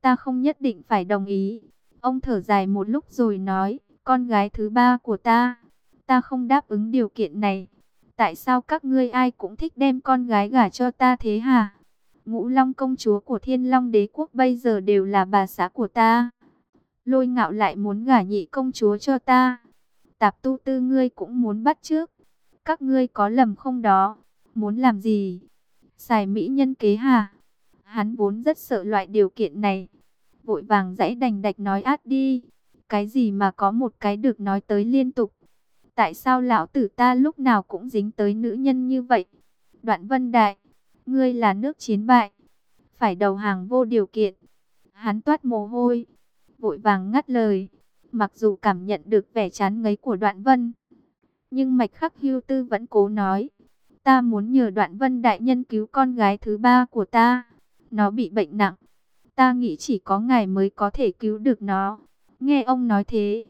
Ta không nhất định phải đồng ý. Ông thở dài một lúc rồi nói, con gái thứ ba của ta. Ta không đáp ứng điều kiện này. Tại sao các ngươi ai cũng thích đem con gái gả cho ta thế hả? Ngũ Long công chúa của Thiên Long đế quốc bây giờ đều là bà xã của ta. Lôi ngạo lại muốn gả nhị công chúa cho ta. Tạp tu tư ngươi cũng muốn bắt trước. Các ngươi có lầm không đó? Muốn làm gì? Xài mỹ nhân kế hà? Hắn vốn rất sợ loại điều kiện này. Vội vàng dãy đành đạch nói át đi. Cái gì mà có một cái được nói tới liên tục. Tại sao lão tử ta lúc nào cũng dính tới nữ nhân như vậy? Đoạn vân đại ngươi là nước chiến bại, phải đầu hàng vô điều kiện. Hắn toát mồ hôi, vội vàng ngắt lời, mặc dù cảm nhận được vẻ chán ngấy của đoạn vân. Nhưng mạch khắc hưu tư vẫn cố nói, ta muốn nhờ đoạn vân đại nhân cứu con gái thứ ba của ta, nó bị bệnh nặng. Ta nghĩ chỉ có ngài mới có thể cứu được nó. Nghe ông nói thế,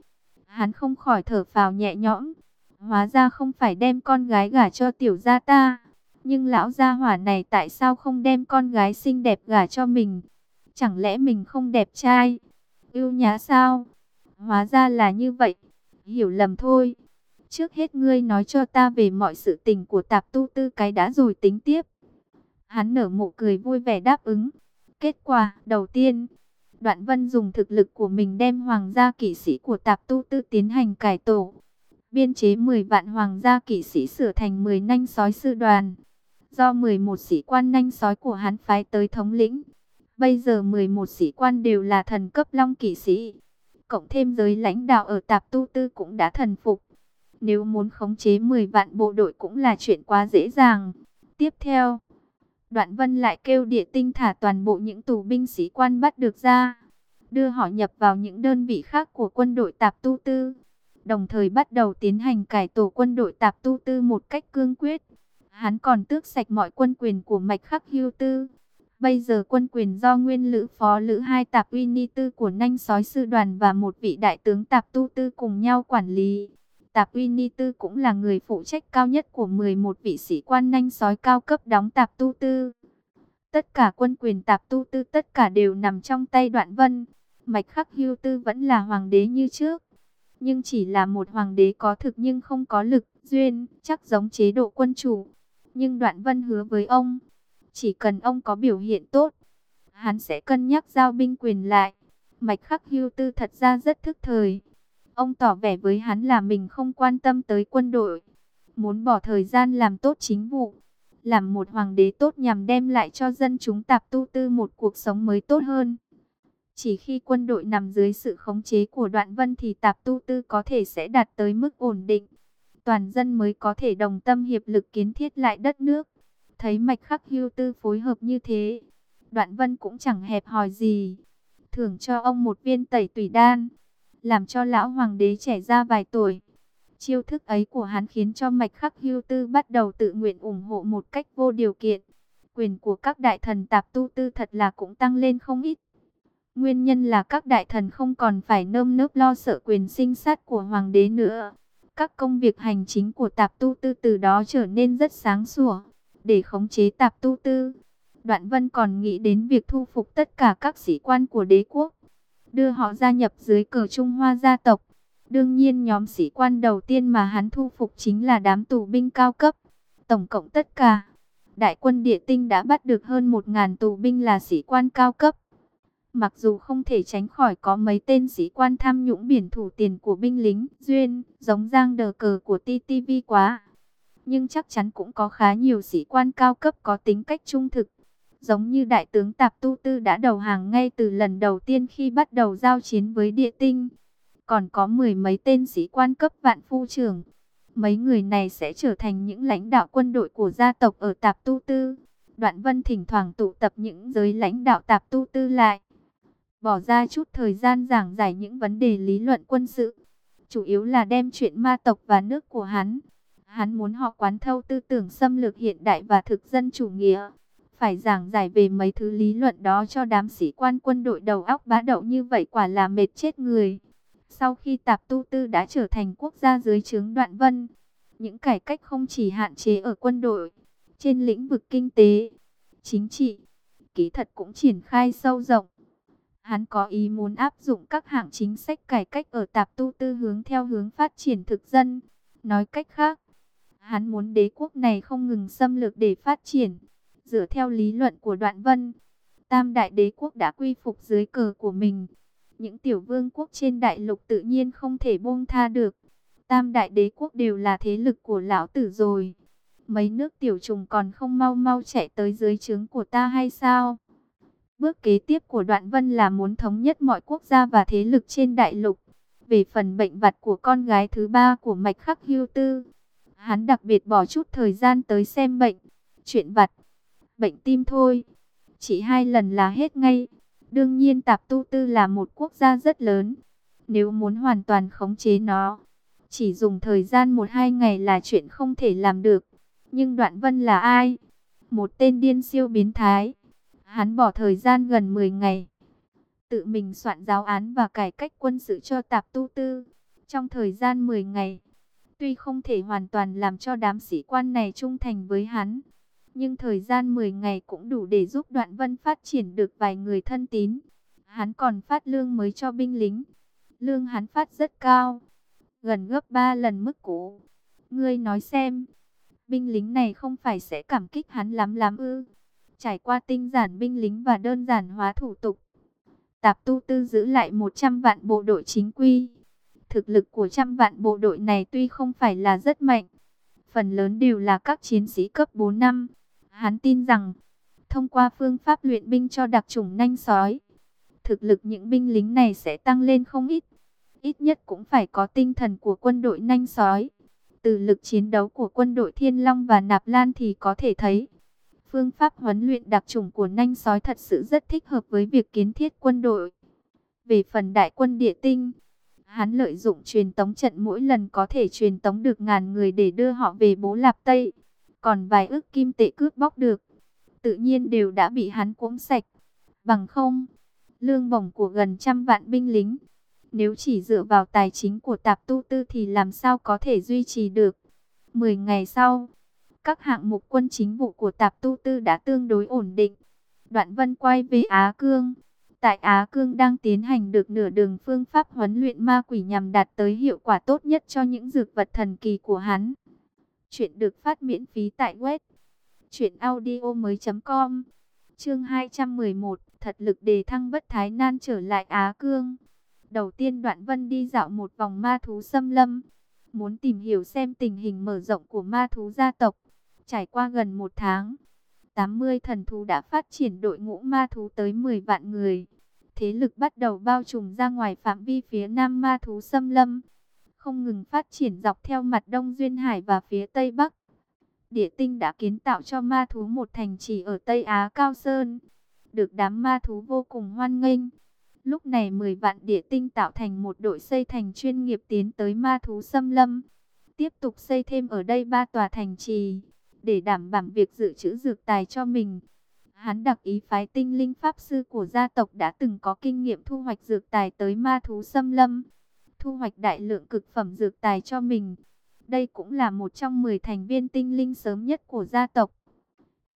hắn không khỏi thở phào nhẹ nhõm. Hóa ra không phải đem con gái gả cho tiểu gia ta, nhưng lão gia hỏa này tại sao không đem con gái xinh đẹp gả cho mình? Chẳng lẽ mình không đẹp trai? Yêu nhá sao? Hóa ra là như vậy. Hiểu lầm thôi. Trước hết ngươi nói cho ta về mọi sự tình của tạp tu tư cái đã rồi tính tiếp. Hắn nở mộ cười vui vẻ đáp ứng. Kết quả, đầu tiên, Đoạn Vân dùng thực lực của mình đem hoàng gia kỵ sĩ của tạp tu tư tiến hành cải tổ. Biên chế 10 vạn hoàng gia kỵ sĩ sửa thành 10 nanh sói sư đoàn do 11 sĩ quan nhanh sói của hắn phái tới thống lĩnh. Bây giờ 11 sĩ quan đều là thần cấp long kỵ sĩ. Cộng thêm giới lãnh đạo ở tạp tu tư cũng đã thần phục. Nếu muốn khống chế 10 vạn bộ đội cũng là chuyện quá dễ dàng. Tiếp theo, Đoạn Vân lại kêu địa tinh thả toàn bộ những tù binh sĩ quan bắt được ra. Đưa họ nhập vào những đơn vị khác của quân đội tạp tu tư. Đồng thời bắt đầu tiến hành cải tổ quân đội tạp tu tư một cách cương quyết. Hắn còn tước sạch mọi quân quyền của mạch khắc hưu tư. Bây giờ quân quyền do nguyên lữ phó lữ hai tạp uy ni tư của nanh sói sư đoàn và một vị đại tướng tạp tu tư cùng nhau quản lý. Tạp uy ni tư cũng là người phụ trách cao nhất của 11 vị sĩ quan nanh sói cao cấp đóng tạp tu tư. Tất cả quân quyền tạp tu tư tất cả đều nằm trong tay đoạn vân. Mạch khắc hưu tư vẫn là hoàng đế như trước. Nhưng chỉ là một hoàng đế có thực nhưng không có lực, duyên, chắc giống chế độ quân chủ. Nhưng Đoạn Vân hứa với ông, chỉ cần ông có biểu hiện tốt, hắn sẽ cân nhắc giao binh quyền lại. Mạch Khắc Hưu Tư thật ra rất thức thời. Ông tỏ vẻ với hắn là mình không quan tâm tới quân đội, muốn bỏ thời gian làm tốt chính vụ, làm một hoàng đế tốt nhằm đem lại cho dân chúng tạp tu tư một cuộc sống mới tốt hơn. Chỉ khi quân đội nằm dưới sự khống chế của đoạn vân thì tạp tu tư có thể sẽ đạt tới mức ổn định. Toàn dân mới có thể đồng tâm hiệp lực kiến thiết lại đất nước. Thấy mạch khắc hưu tư phối hợp như thế, đoạn vân cũng chẳng hẹp hòi gì. Thưởng cho ông một viên tẩy tùy đan, làm cho lão hoàng đế trẻ ra vài tuổi. Chiêu thức ấy của hắn khiến cho mạch khắc hưu tư bắt đầu tự nguyện ủng hộ một cách vô điều kiện. Quyền của các đại thần tạp tu tư thật là cũng tăng lên không ít. Nguyên nhân là các đại thần không còn phải nơm nớp lo sợ quyền sinh sát của hoàng đế nữa. Các công việc hành chính của tạp tu tư từ đó trở nên rất sáng sủa. Để khống chế tạp tu tư, Đoạn Vân còn nghĩ đến việc thu phục tất cả các sĩ quan của đế quốc. Đưa họ gia nhập dưới cờ Trung Hoa gia tộc. Đương nhiên nhóm sĩ quan đầu tiên mà hắn thu phục chính là đám tù binh cao cấp. Tổng cộng tất cả, đại quân địa tinh đã bắt được hơn 1.000 tù binh là sĩ quan cao cấp. Mặc dù không thể tránh khỏi có mấy tên sĩ quan tham nhũng biển thủ tiền của binh lính, duyên, giống giang đờ cờ của TTV quá. Nhưng chắc chắn cũng có khá nhiều sĩ quan cao cấp có tính cách trung thực. Giống như đại tướng Tạp Tu Tư đã đầu hàng ngay từ lần đầu tiên khi bắt đầu giao chiến với địa tinh. Còn có mười mấy tên sĩ quan cấp vạn phu trưởng. Mấy người này sẽ trở thành những lãnh đạo quân đội của gia tộc ở Tạp Tu Tư. Đoạn Vân thỉnh thoảng tụ tập những giới lãnh đạo Tạp Tu Tư lại bỏ ra chút thời gian giảng giải những vấn đề lý luận quân sự, chủ yếu là đem chuyện ma tộc và nước của hắn. Hắn muốn họ quán thâu tư tưởng xâm lược hiện đại và thực dân chủ nghĩa. Phải giảng giải về mấy thứ lý luận đó cho đám sĩ quan quân đội đầu óc bá đậu như vậy quả là mệt chết người. Sau khi Tạp Tu Tư đã trở thành quốc gia dưới trướng đoạn vân, những cải cách không chỉ hạn chế ở quân đội, trên lĩnh vực kinh tế, chính trị, kỹ thuật cũng triển khai sâu rộng. Hắn có ý muốn áp dụng các hạng chính sách cải cách ở tạp tu tư hướng theo hướng phát triển thực dân. Nói cách khác, hắn muốn đế quốc này không ngừng xâm lược để phát triển. Dựa theo lý luận của Đoạn Vân, Tam Đại Đế quốc đã quy phục dưới cờ của mình. Những tiểu vương quốc trên đại lục tự nhiên không thể buông tha được. Tam Đại Đế quốc đều là thế lực của lão tử rồi. Mấy nước tiểu trùng còn không mau mau chạy tới dưới trướng của ta hay sao? Bước kế tiếp của Đoạn Vân là muốn thống nhất mọi quốc gia và thế lực trên đại lục. Về phần bệnh vặt của con gái thứ ba của Mạch Khắc Hưu Tư, hắn đặc biệt bỏ chút thời gian tới xem bệnh. Chuyện vặt, bệnh tim thôi, chỉ hai lần là hết ngay. Đương nhiên Tạp Tu Tư là một quốc gia rất lớn. Nếu muốn hoàn toàn khống chế nó, chỉ dùng thời gian một hai ngày là chuyện không thể làm được. Nhưng Đoạn Vân là ai? Một tên điên siêu biến thái Hắn bỏ thời gian gần 10 ngày, tự mình soạn giáo án và cải cách quân sự cho tạp tu tư. Trong thời gian 10 ngày, tuy không thể hoàn toàn làm cho đám sĩ quan này trung thành với hắn, nhưng thời gian 10 ngày cũng đủ để giúp Đoạn Vân phát triển được vài người thân tín. Hắn còn phát lương mới cho binh lính. Lương hắn phát rất cao, gần gấp 3 lần mức cũ. Ngươi nói xem, binh lính này không phải sẽ cảm kích hắn lắm lắm ư? trải qua tinh giản binh lính và đơn giản hóa thủ tục. Tạp tu tư giữ lại 100 vạn bộ đội chính quy. Thực lực của trăm vạn bộ đội này tuy không phải là rất mạnh, phần lớn đều là các chiến sĩ cấp 4 năm. Hắn tin rằng, thông qua phương pháp luyện binh cho đặc chủng nanh sói, thực lực những binh lính này sẽ tăng lên không ít. Ít nhất cũng phải có tinh thần của quân đội nanh sói. Từ lực chiến đấu của quân đội Thiên Long và Nạp Lan thì có thể thấy, Phương pháp huấn luyện đặc trùng của nanh sói thật sự rất thích hợp với việc kiến thiết quân đội. Về phần đại quân địa tinh, hắn lợi dụng truyền tống trận mỗi lần có thể truyền tống được ngàn người để đưa họ về bố lạp Tây. Còn vài ước kim tệ cướp bóc được, tự nhiên đều đã bị hắn cuống sạch. Bằng không, lương bổng của gần trăm vạn binh lính, nếu chỉ dựa vào tài chính của tạp tu tư thì làm sao có thể duy trì được. Mười ngày sau, các hạng mục quân chính vụ của Tạp Tu Tư đã tương đối ổn định. Đoạn Vân quay về Á Cương. Tại Á Cương đang tiến hành được nửa đường phương pháp huấn luyện ma quỷ nhằm đạt tới hiệu quả tốt nhất cho những dược vật thần kỳ của hắn. Chuyện được phát miễn phí tại web truyệnaudiomoi.com. Chương 211, thật lực đề thăng bất thái nan trở lại Á Cương. Đầu tiên Đoạn Vân đi dạo một vòng ma thú xâm lâm, muốn tìm hiểu xem tình hình mở rộng của ma thú gia tộc. Trải qua gần một tháng, 80 thần thú đã phát triển đội ngũ ma thú tới 10 vạn người. Thế lực bắt đầu bao trùm ra ngoài phạm vi phía nam ma thú xâm lâm, không ngừng phát triển dọc theo mặt đông duyên hải và phía tây bắc. Địa tinh đã kiến tạo cho ma thú một thành trì ở Tây Á Cao Sơn, được đám ma thú vô cùng hoan nghênh. Lúc này 10 vạn địa tinh tạo thành một đội xây thành chuyên nghiệp tiến tới ma thú xâm lâm. Tiếp tục xây thêm ở đây ba tòa thành trì, để đảm bảo việc dự trữ dược tài cho mình. Hắn đặc ý phái tinh linh pháp sư của gia tộc đã từng có kinh nghiệm thu hoạch dược tài tới ma thú xâm lâm. Thu hoạch đại lượng cực phẩm dược tài cho mình. Đây cũng là một trong 10 thành viên tinh linh sớm nhất của gia tộc.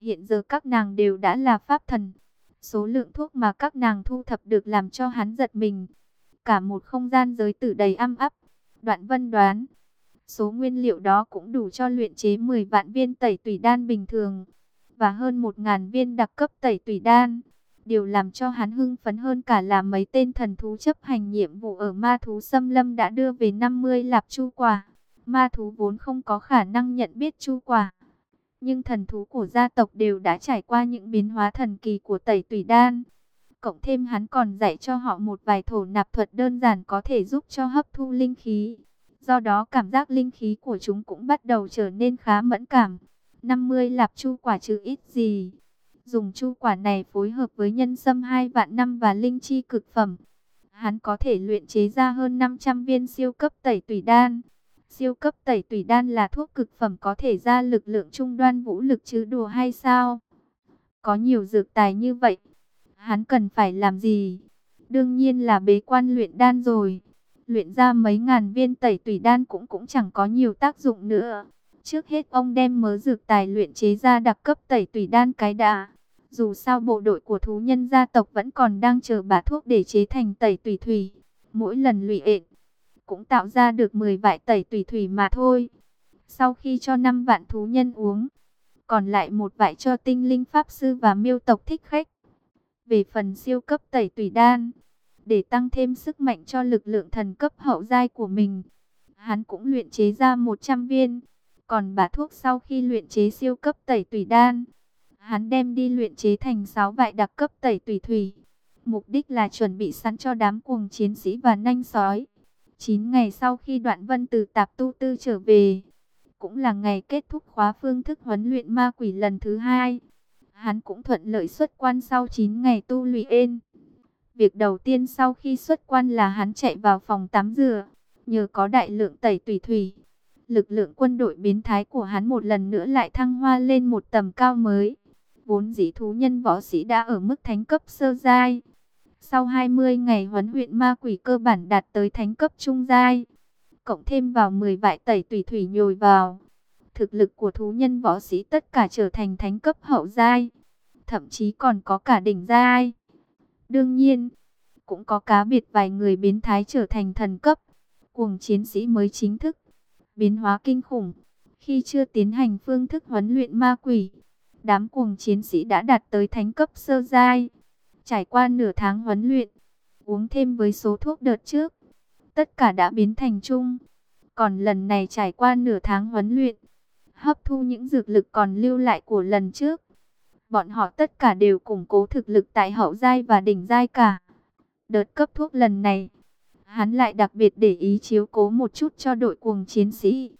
Hiện giờ các nàng đều đã là pháp thần. Số lượng thuốc mà các nàng thu thập được làm cho hắn giật mình. Cả một không gian giới tử đầy âm ấp. Đoạn vân đoán. Số nguyên liệu đó cũng đủ cho luyện chế 10 vạn viên tẩy tùy đan bình thường. Và hơn 1.000 viên đặc cấp tẩy tùy đan. Điều làm cho hắn hưng phấn hơn cả là mấy tên thần thú chấp hành nhiệm vụ ở ma thú xâm lâm đã đưa về 50 lạp chu quả. Ma thú vốn không có khả năng nhận biết chu quả. Nhưng thần thú của gia tộc đều đã trải qua những biến hóa thần kỳ của tẩy tùy đan. Cộng thêm hắn còn dạy cho họ một vài thổ nạp thuật đơn giản có thể giúp cho hấp thu linh khí. Do đó cảm giác linh khí của chúng cũng bắt đầu trở nên khá mẫn cảm. 50 lạp chu quả chứ ít gì. Dùng chu quả này phối hợp với nhân sâm hai vạn năm và linh chi cực phẩm. Hắn có thể luyện chế ra hơn 500 viên siêu cấp tẩy tùy đan. Siêu cấp tẩy tùy đan là thuốc cực phẩm có thể ra lực lượng trung đoan vũ lực chứ đùa hay sao? Có nhiều dược tài như vậy, hắn cần phải làm gì? Đương nhiên là bế quan luyện đan rồi. Luyện ra mấy ngàn viên tẩy tùy đan cũng cũng chẳng có nhiều tác dụng nữa. Trước hết ông đem mớ dược tài luyện chế ra đặc cấp tẩy tùy đan cái đã. Dù sao bộ đội của thú nhân gia tộc vẫn còn đang chờ bà thuốc để chế thành tẩy tùy thủy. Mỗi lần lụy ện, cũng tạo ra được 10 vại tẩy tùy thủy mà thôi. Sau khi cho 5 vạn thú nhân uống, còn lại một vại cho tinh linh pháp sư và miêu tộc thích khách. Về phần siêu cấp tẩy tùy đan, để tăng thêm sức mạnh cho lực lượng thần cấp hậu giai của mình, hắn cũng luyện chế ra 100 viên. Còn bà thuốc sau khi luyện chế siêu cấp tẩy tùy đan, hắn đem đi luyện chế thành 6 vại đặc cấp tẩy tùy thủy. Mục đích là chuẩn bị sẵn cho đám cuồng chiến sĩ và nanh sói. 9 ngày sau khi đoạn vân từ tạp tu tư trở về, cũng là ngày kết thúc khóa phương thức huấn luyện ma quỷ lần thứ hai. Hắn cũng thuận lợi xuất quan sau 9 ngày tu luyện. Việc đầu tiên sau khi xuất quan là hắn chạy vào phòng tắm rửa, nhờ có đại lượng tẩy tùy thủy. Lực lượng quân đội biến thái của hắn một lần nữa lại thăng hoa lên một tầm cao mới. Vốn dĩ thú nhân võ sĩ đã ở mức thánh cấp sơ giai sau 20 ngày huấn luyện ma quỷ cơ bản đạt tới thánh cấp trung giai, cộng thêm vào 10 vại tẩy tùy thủy nhồi vào, thực lực của thú nhân võ sĩ tất cả trở thành thánh cấp hậu giai, thậm chí còn có cả đỉnh giai. Đương nhiên, cũng có cá biệt vài người biến thái trở thành thần cấp, cuồng chiến sĩ mới chính thức, biến hóa kinh khủng. Khi chưa tiến hành phương thức huấn luyện ma quỷ, đám cuồng chiến sĩ đã đạt tới thánh cấp sơ giai. Trải qua nửa tháng huấn luyện, uống thêm với số thuốc đợt trước, tất cả đã biến thành chung. Còn lần này trải qua nửa tháng huấn luyện, hấp thu những dược lực còn lưu lại của lần trước. Bọn họ tất cả đều củng cố thực lực tại hậu giai và đỉnh giai cả. Đợt cấp thuốc lần này, hắn lại đặc biệt để ý chiếu cố một chút cho đội cuồng chiến sĩ.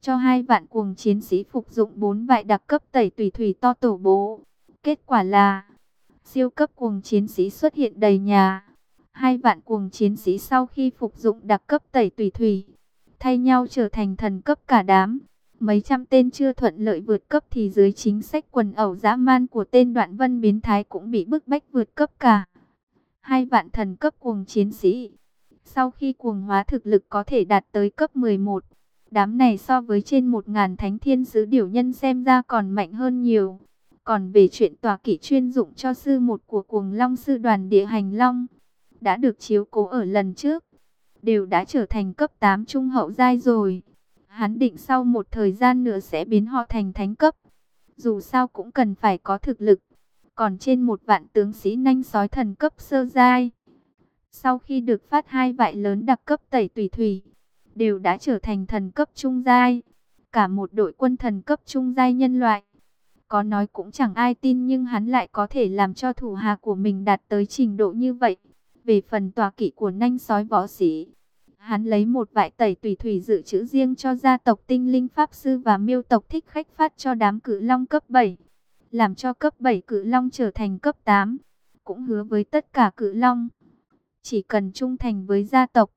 Cho hai vạn cuồng chiến sĩ phục dụng bốn vại đặc cấp tẩy tùy thủy to tổ bố. Kết quả là siêu cấp cuồng chiến sĩ xuất hiện đầy nhà. Hai vạn cuồng chiến sĩ sau khi phục dụng đặc cấp tẩy tùy thủy, thay nhau trở thành thần cấp cả đám. Mấy trăm tên chưa thuận lợi vượt cấp thì dưới chính sách quần ẩu dã man của tên đoạn vân biến thái cũng bị bức bách vượt cấp cả. Hai vạn thần cấp cuồng chiến sĩ. Sau khi cuồng hóa thực lực có thể đạt tới cấp 11, đám này so với trên 1.000 thánh thiên sứ điểu nhân xem ra còn mạnh hơn nhiều. Còn về chuyện tòa kỷ chuyên dụng cho sư một của cuồng long sư đoàn địa hành long, đã được chiếu cố ở lần trước, đều đã trở thành cấp 8 trung hậu giai rồi. Hắn định sau một thời gian nữa sẽ biến họ thành thánh cấp. Dù sao cũng cần phải có thực lực. còn trên một vạn tướng sĩ nanh sói thần cấp sơ giai. Sau khi được phát hai vại lớn đặc cấp tẩy tùy thủy, đều đã trở thành thần cấp trung giai. Cả một đội quân thần cấp trung giai nhân loại. Có nói cũng chẳng ai tin nhưng hắn lại có thể làm cho thủ hạ của mình đạt tới trình độ như vậy. Về phần tòa kỵ của nanh sói võ sĩ, hắn lấy một vại tẩy tùy thủy dự trữ riêng cho gia tộc tinh linh pháp sư và miêu tộc thích khách phát cho đám cự long cấp 7. Làm cho cấp 7 cự long trở thành cấp 8. Cũng hứa với tất cả cự long. Chỉ cần trung thành với gia tộc.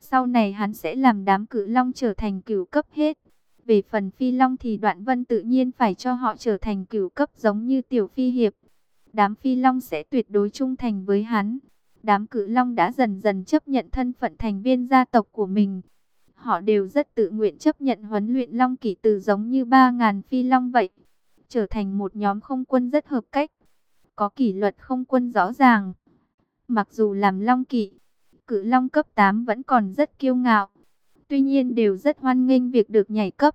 Sau này hắn sẽ làm đám cự long trở thành cửu cấp hết. Về phần phi long thì đoạn vân tự nhiên phải cho họ trở thành cửu cấp giống như tiểu phi hiệp. Đám phi long sẽ tuyệt đối trung thành với hắn. Đám cự long đã dần dần chấp nhận thân phận thành viên gia tộc của mình. Họ đều rất tự nguyện chấp nhận huấn luyện long kỷ từ giống như 3.000 phi long vậy. Trở thành một nhóm không quân rất hợp cách. Có kỷ luật không quân rõ ràng. Mặc dù làm long kỵ, cự long cấp 8 vẫn còn rất kiêu ngạo. Tuy nhiên đều rất hoan nghênh việc được nhảy cấp.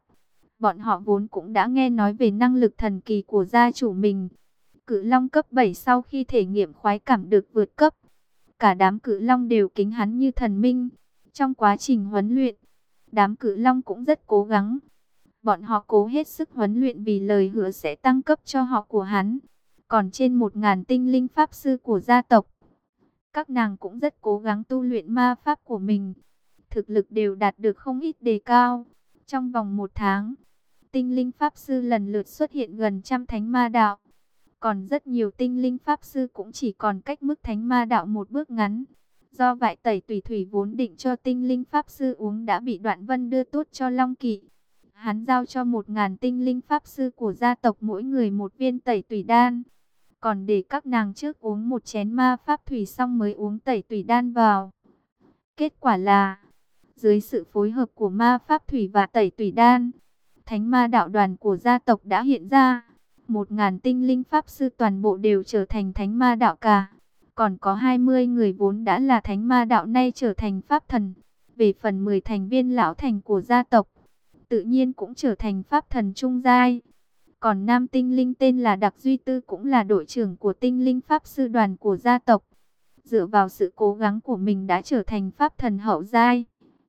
Bọn họ vốn cũng đã nghe nói về năng lực thần kỳ của gia chủ mình. cự long cấp 7 sau khi thể nghiệm khoái cảm được vượt cấp. Cả đám cự long đều kính hắn như thần minh. Trong quá trình huấn luyện, đám cự long cũng rất cố gắng. Bọn họ cố hết sức huấn luyện vì lời hứa sẽ tăng cấp cho họ của hắn. Còn trên một ngàn tinh linh pháp sư của gia tộc, các nàng cũng rất cố gắng tu luyện ma pháp của mình. Thực lực đều đạt được không ít đề cao. Trong vòng một tháng, tinh linh pháp sư lần lượt xuất hiện gần trăm thánh ma đạo. Còn rất nhiều tinh linh pháp sư cũng chỉ còn cách mức thánh ma đạo một bước ngắn. Do vậy tẩy tùy thủy vốn định cho tinh linh pháp sư uống đã bị đoạn vân đưa tốt cho Long Kỵ. Hắn giao cho một ngàn tinh linh pháp sư của gia tộc mỗi người một viên tẩy tùy đan. Còn để các nàng trước uống một chén ma pháp thủy xong mới uống tẩy tùy đan vào. Kết quả là, dưới sự phối hợp của ma pháp thủy và tẩy tùy đan, thánh ma đạo đoàn của gia tộc đã hiện ra. Một ngàn tinh linh pháp sư toàn bộ đều trở thành thánh ma đạo cả. Còn có 20 người vốn đã là thánh ma đạo nay trở thành pháp thần. Về phần 10 thành viên lão thành của gia tộc, tự nhiên cũng trở thành pháp thần trung giai. Còn nam tinh linh tên là Đặc Duy Tư cũng là đội trưởng của tinh linh pháp sư đoàn của gia tộc. Dựa vào sự cố gắng của mình đã trở thành pháp thần hậu giai.